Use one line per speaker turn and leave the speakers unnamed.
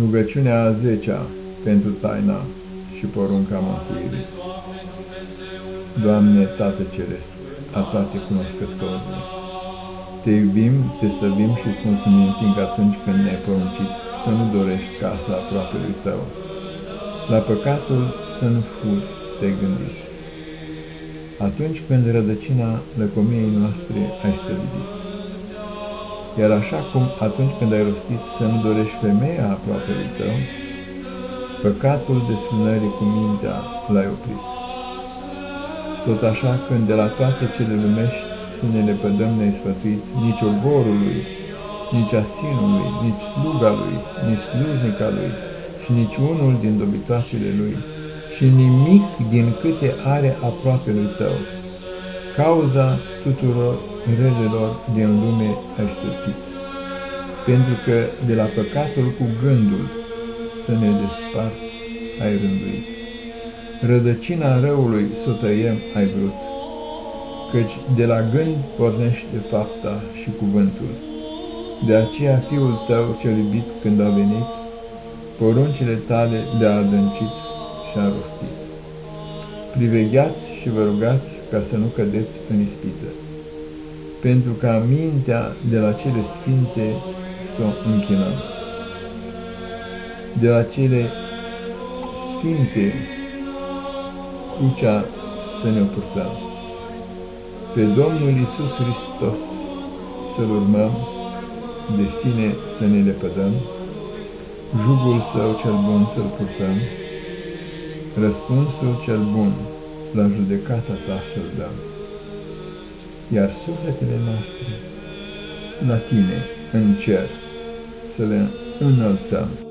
Rugăciunea a zecea pentru taina și porunca mântuirii. Doamne, Tată Ceresc, a toate cunoscătorile, Te iubim, Te slăbim și îți mulțumim, fiindcă atunci când ne-ai poruncit să nu dorești casa lui Tău, la păcatul să nu furi, te-ai gândit. Atunci când rădăcina lăcomiei noastre ai stăvilit. Iar așa cum atunci când ai rostit să nu dorești femeia lui tău, păcatul desfrânării cu mintea l-ai oprit. Tot așa când de la toate cele lumești să ne lepădăm ne-ai sfătuit, nici ogorului, nici asinului, nici sluga lui, nici slujnica lui și nici unul din dobitoacele lui și nimic din câte are aproape lui tău. Cauza tuturor relelor din lume ai stăpit, pentru că de la păcatul cu gândul să ne desparți ai rânduit. Rădăcina răului să o tăiem ai vrut, căci de la gând pornește fapta și cuvântul. De aceea Fiul tău cel iubit când a venit, poruncile tale le-a adâncit și a rostit. Privegheați și vă rugați ca să nu cădeți în ispită, pentru ca mintea de la cele sfinte să o închinăm. De la cele sfinte crucea să ne purtăm. Pe Domnul Isus Hristos să-L urmăm, de sine să ne lepădăm, jugul Său cel bun să-L purtăm, răspunsul cel bun la judecata Ta să-L dăm. Iar sufletele noastre la Tine, în cer, să le înălțăm.